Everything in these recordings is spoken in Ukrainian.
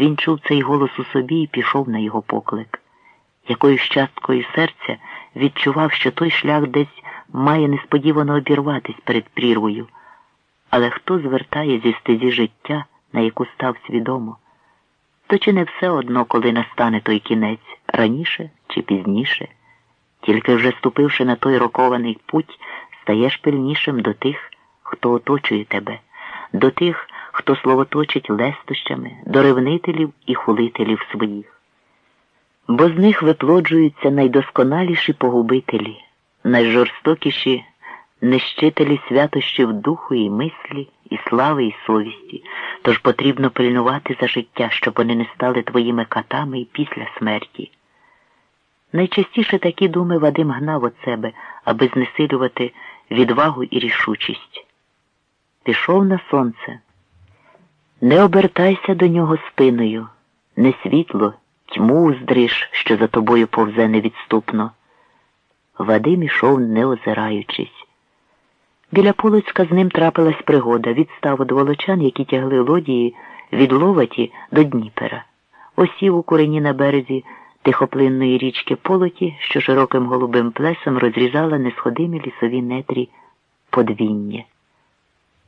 він чув цей голос у собі і пішов на його поклик. Якоюсь часткою серця відчував, що той шлях десь має несподівано обірватись перед прірвою. Але хто звертає зі стезі життя, на яку став свідомо, то чи не все одно, коли настане той кінець, раніше чи пізніше, тільки вже ступивши на той рокований путь, стаєш пильнішим до тих, хто оточує тебе, до тих, хто словоточить лестощами, до ревнителів і хулителів своїх. Бо з них виплоджуються найдосконаліші погубителі, найжорстокіші нищителі святощів духу і мислі, і слави, і совісті, тож потрібно пильнувати за життя, щоб вони не стали твоїми катами і після смерті. Найчастіше такі думи Вадим гнав від себе, аби знесилювати відвагу і рішучість. Пішов на сонце. Не обертайся до нього спиною, не світло, тьму уздриш, що за тобою повзе невідступно. Вадим ішов, не озираючись. Біля Полоцька з ним трапилась пригода, відстав од волочан, які тягли лодії від Ловаті до Дніпера. Осів у курені на березі тихоплинної річки Полоті, що широким голубим плесом розрізала несходимі лісові нетрі подвіння.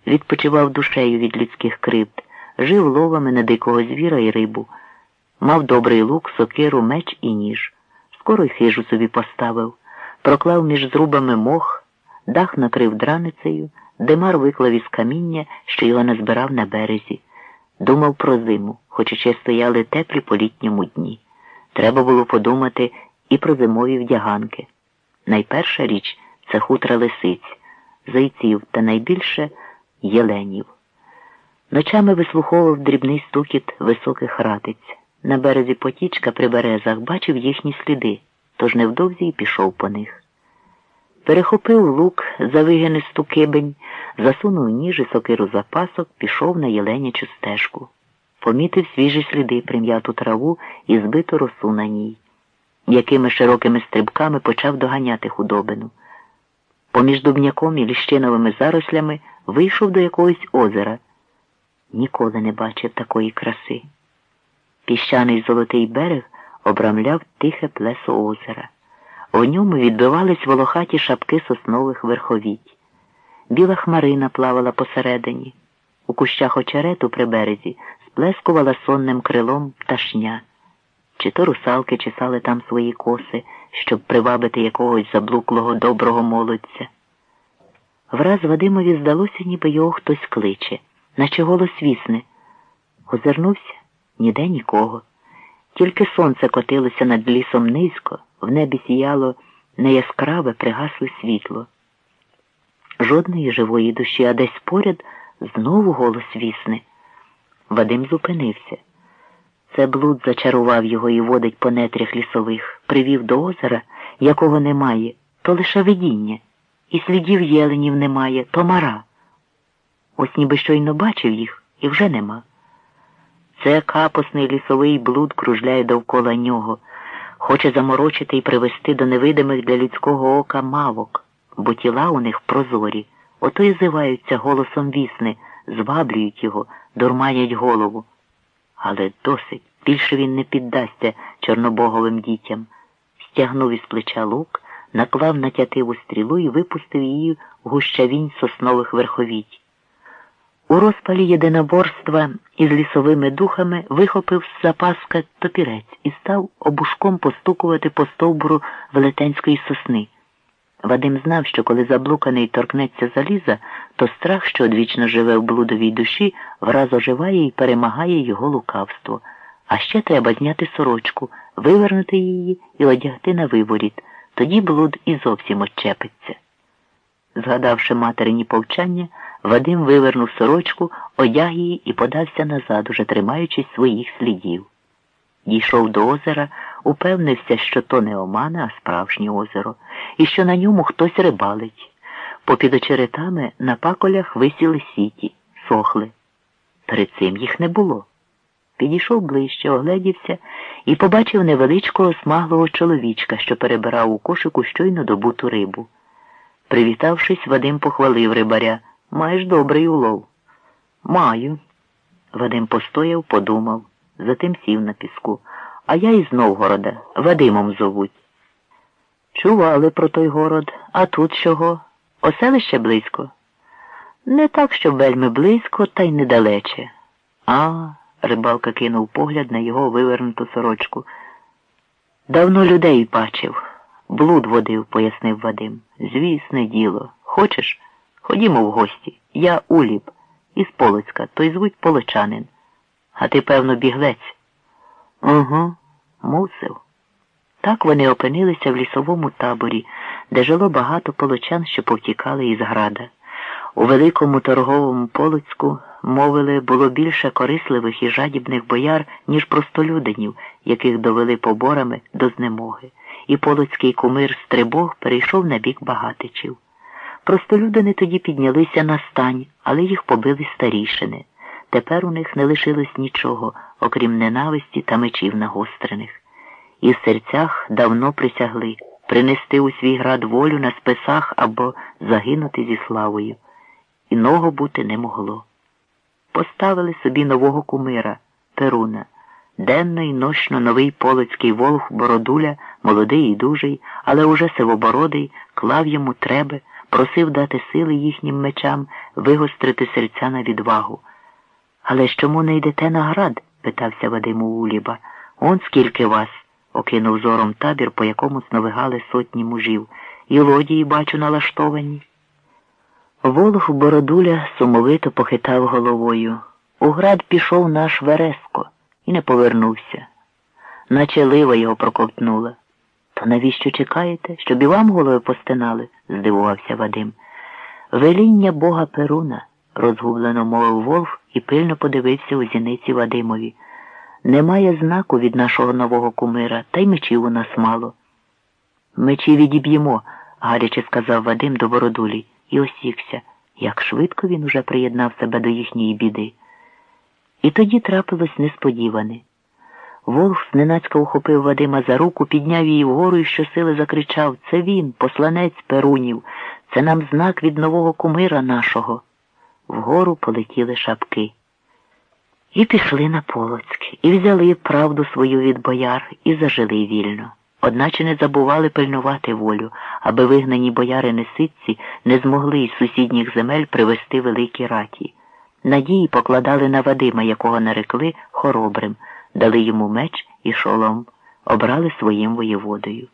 Відпочивав душею від людських кривд, жив ловами на дикого звіра і рибу, мав добрий лук, сокиру, меч і ніж. Скоро й хижу собі поставив, проклав між зрубами мох дах накрив драницею, Демар виклав із каміння, що його назбирав на березі. Думав про зиму, хоч ще стояли теплі по літньому дні. Треба було подумати і про зимові вдяганки. Найперша річ це хутра лисиць, зайців та найбільше єленів. Ночами вислуховував дрібний стукіт високих ратиць. На березі потічка при березах бачив їхні сліди, тож невдовзі й пішов по них. Перехопив лук за вигинисту кибень, засунув ніж і сокиру за пасок, пішов на єленячу стежку. Помітив свіжі сліди, прим'яту траву і збиту росу на ній, якими широкими стрибками почав доганяти худобину. Поміж дубняком і ліщиновими зарослями вийшов до якогось озера. Ніколи не бачив такої краси. Піщаний золотий берег обрамляв тихе плесо озера. У ньому відбивались волохаті шапки соснових верховіть. Біла хмарина плавала посередині. У кущах очерету при березі сплескувала сонним крилом пташня. Чи то русалки чесали там свої коси, щоб привабити якогось заблуклого доброго молодця. Враз Вадимові здалося, ніби його хтось кличе, наче голос вісне. Озирнувся ніде нікого. Тільки сонце котилося над лісом низько, в небі сіяло неяскраве, пригасле світло. Жодної живої душі, а десь поряд знову голос вісне. Вадим зупинився. Це блуд зачарував його і водить по нетрях лісових, привів до озера, якого немає, то лише видіння, і слідів єленів немає, то мара. Ось ніби щойно бачив їх і вже нема. Це капосний лісовий блуд кружляє довкола нього, хоче заморочити і привести до невидимих для людського ока мавок, бо тіла у них прозорі, ото й зиваються голосом вісни, зваблюють його, дурманять голову. Але досить, більше він не піддасться чорнобоговим дітям. Стягнув із плеча лук, наклав на тятиву стрілу і випустив її в гущавінь соснових верховіть. У розпалі єдиноборства із лісовими духами вихопив з запаска топірець і став обушком постукувати по стовбуру велетенської сосни. Вадим знав, що коли заблуканий торкнеться заліза, то страх, що одвічно живе в блудовій душі, враз оживає і перемагає його лукавство. А ще треба зняти сорочку, вивернути її і одягти на виворіт. Тоді блуд і зовсім очепиться. Згадавши материні повчання, Вадим вивернув сорочку, одяг її і подався назад, уже тримаючись своїх слідів. Дійшов до озера, упевнився, що то не омане, а справжнє озеро, і що на ньому хтось рибалить. Попід очеретами на паколях висіли сіті, сохли. Перед цим їх не було. Підійшов ближче, огледівся і побачив невеличкого смаглого чоловічка, що перебирав у кошику щойно добуту рибу. Привітавшись, Вадим похвалив рибаря. Маєш добрий улов. Маю. Вадим постояв, подумав. затим сів на піску. А я із Новгорода, Вадимом зовуть. Чували про той город, а тут чого? Оселище близько? Не так, що вельми близько, та й недалече. А, рибалка кинув погляд на його вивернуту сорочку. Давно людей бачив. Блуд водив, пояснив Вадим. Звісне діло. Хочеш? Ходімо в гості. Я Уліб, із Полоцька, той звуть Полочанин. А ти, певно, біглець. Угу, мусив. Так вони опинилися в лісовому таборі, де жило багато полочан, що повтікали із града. У великому торговому Полоцьку, мовили, було більше корисливих і жадібних бояр, ніж простолюдинів, яких довели поборами до знемоги, і полоцький кумир Стрибог перейшов на бік багатичів. Простолюдини тоді піднялися на стань, але їх побили старішини. Тепер у них не лишилось нічого, окрім ненависті та мечів нагострених. І в серцях давно присягли принести у свій град волю на списах або загинути зі славою. Іного бути не могло. Поставили собі нового кумира, Перуна. Денно й нощно новий полоцький волх Бородуля, молодий і дужий, але уже сивобородий, клав йому треби, просив дати сили їхнім мечам, вигострити серця на відвагу. Але ж чому не йдете на град? питався Вадим Уліба. Он скільки вас, окинув зором табір, по якому сновигали сотні мужів, і лодії, бачу, налаштовані. Волох Бородуля сумовито похитав головою. У град пішов наш Вереско і не повернувся. Наче лива його проковтнула. То навіщо чекаєте, щоб і вам голови постинали? здивувався Вадим. Веління бога Перуна, розгублено мовив Волф і пильно подивився у зіниці Вадимові. Немає знаку від нашого нового кумира, та й мечів у нас мало. Мечі відіб'ємо, гаряче сказав Вадим до Бородулі і осікся, як швидко він уже приєднав себе до їхньої біди. І тоді трапилось несподіване. Волф зненацька ухопив Вадима за руку, підняв її вгору і щосили закричав Це він, посланець Перунів, це нам знак від нового кумира нашого. Вгору полетіли шапки. І пішли на Полоцьк, і взяли правду свою від бояр, і зажили вільно. Одначе не забували пильнувати волю, аби вигнані бояри неситці не змогли із сусідніх земель привести великі раті. Надії покладали на Вадима, якого нарекли хоробрим, дали йому меч і шолом, обрали своїм воєводою.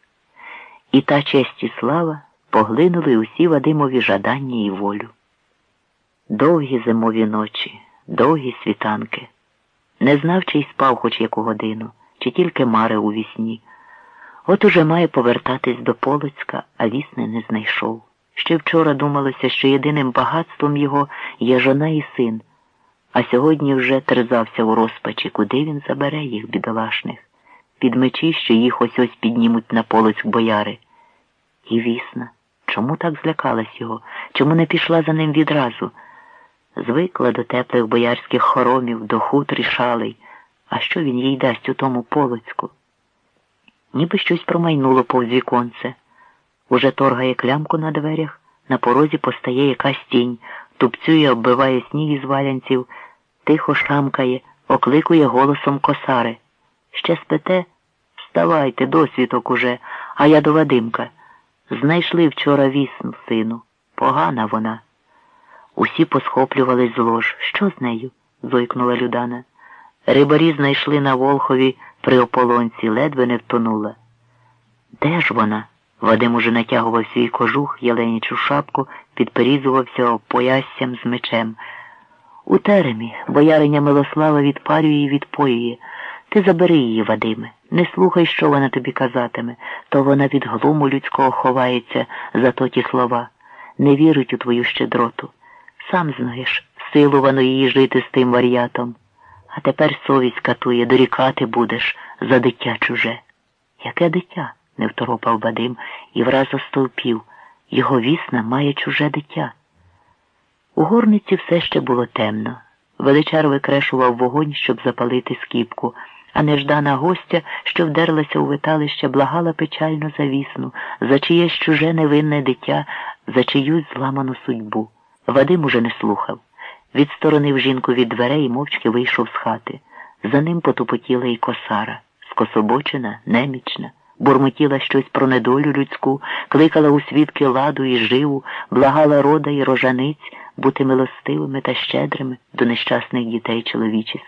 І та честь і слава поглинули усі Вадимові жадання і волю. Довгі зимові ночі, довгі світанки. Не знав, чи й спав хоч яку годину, чи тільки мари у вісні. От уже має повертатись до Полоцька, а вісни не знайшов. Ще вчора думалося, що єдиним багатством його є жона і син, а сьогодні вже терзався у розпачі, куди він забере їх, бідолашних, під мечі, що їх ось ось піднімуть на Полоцьк бояри. І вісна, чому так злякалась його, чому не пішла за ним відразу? Звикла до теплих боярських хоромів, до хутр і шалей, а що він їй дасть у тому Полоцьку? ніби щось промайнуло повз віконце. Уже торгає клямку на дверях, на порозі постає якась тінь, тупцює, оббиває сніг із валянців, тихо шамкає, окликує голосом косари. Ще спите? Вставайте, досвіток уже, а я до Вадимка. Знайшли вчора вісну, сину. Погана вона. Усі посхоплювались з лож. Що з нею? зойкнула Людана. Рибарі знайшли на Волхові при ополонці, ледве не втонула. Де ж вона? Вадим уже натягував свій кожух, яленічу шапку, підперізувався пояссям з мечем. У теремі бояриня Милослава відпарює і відпоює. Ти забери її, Вадиме, не слухай, що вона тобі казатиме, то вона від глуму людського ховається за то ті слова. Не вірить у твою щедроту. Сам знаєш, силувано її жити з тим вар'ятом. А тепер совість катує, дорікати будеш за дитя чуже. Яке дитя? Не второпав Вадим і враз остовпів. Його вісна має чуже дитя. У горниці все ще було темно. Величар викрешував вогонь, щоб запалити скіпку, а неждана гостя, що вдерлася у виталище, благала печально за вісну, за чиєсь чуже невинне дитя, за чиюсь зламану судьбу. Вадим уже не слухав. Відсторонив жінку від дверей і мовчки вийшов з хати. За ним потупотіла і косара, скособочена, немічна, бурмотіла щось про недолю людську, кликала у свідки ладу і живу, благала рода і рожаниць бути милостивими та щедрими до нещасних дітей чоловічих.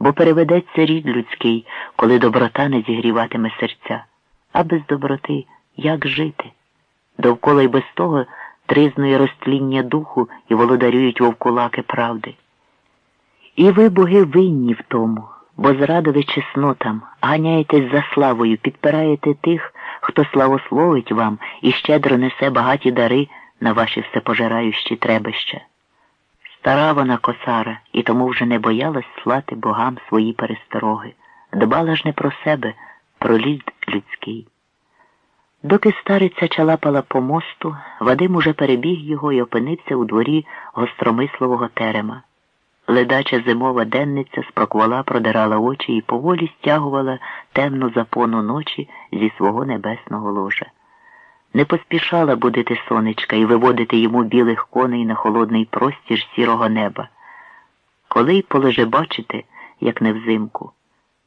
Бо переведеться рід людський, коли доброта не зігріватиме серця. А без доброти як жити? Довкола й без того тризної розтління духу і володарюють вовкулаки правди. І ви, боги, винні в тому, бо зрадили чеснотам, ганяєтесь за славою, підпираєте тих, хто славословить вам і щедро несе багаті дари на ваші всепожираючі требища. Стара вона косара і тому вже не боялась слати богам свої перестороги, дбала ж не про себе, про лід людський. Доки стариця чалапала по мосту, Вадим уже перебіг його і опинився у дворі гостромислового терема. Ледача зимова денниця спроквала, продирала очі і поволі стягувала темну запону ночі зі свого небесного ложа. Не поспішала будити сонечка і виводити йому білих коней на холодний простір сірого неба. Коли й полеже бачити, як не взимку.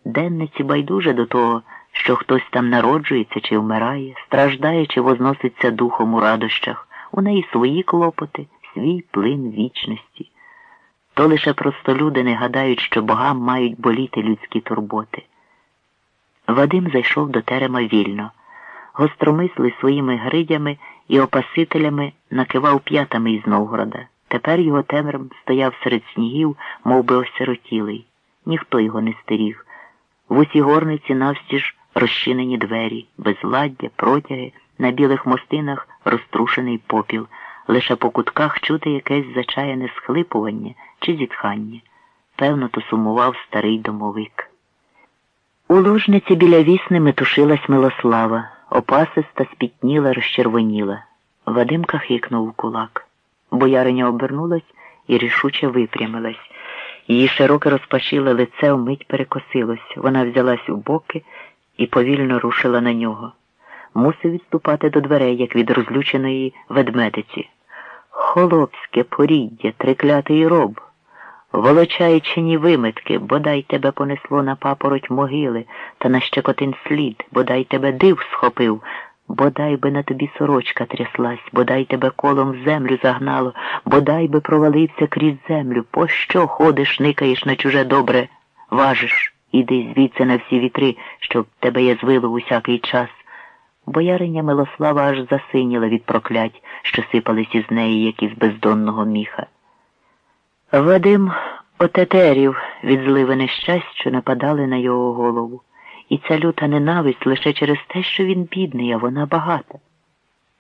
Денниці байдуже до того, що хтось там народжується чи вмирає, страждає чи возноситься духом у радощах, у неї свої клопоти, свій плин вічності. То лише простолюди не гадають, що богам мають боліти людські турботи. Вадим зайшов до терема вільно, гостромисли своїми гридями і опасителями накивав п'ятами із Новгорода. Тепер його темрем стояв серед снігів, мов би осиротілий. Ніхто його не стеріг. В усій горниці навстіж розчинені двері, безладдя, протяги, на білих мостинах розтрушений попіл, лише по кутках чути якесь зачаяне схлипування чи зітхання. Певно, то сумував старий домовик. У ложниці біля вісни метушилась Милослава, опасиста спітніла, розчервоніла. Вадимка хикнув у кулак. Бояриня обернулась і рішуче випрямилась. Її широке розпашіле лице вмить перекосилось. Вона взялась у боки і повільно рушила на нього. Мусив відступати до дверей, як від розлюченої ведмедиці. Холопське поріддя, триклятий роб, волочаючині вимитки, бодай тебе понесло на папороть могили та на щекотин слід, бодай тебе див схопив, бодай би на тобі сорочка тряслась, бодай тебе колом в землю загнало, бодай би провалився крізь землю. Пощо ходиш, никаєш на чуже добре, важиш, іди звідси на всі вітри, щоб тебе язвило в усякий час. Бояриня Милослава аж засиніла від проклять, що сипались із неї, як із бездонного міха. Вадим отетерів від зливи нещасть, що нападали на його голову. І ця люта ненависть лише через те, що він бідний, а вона багата.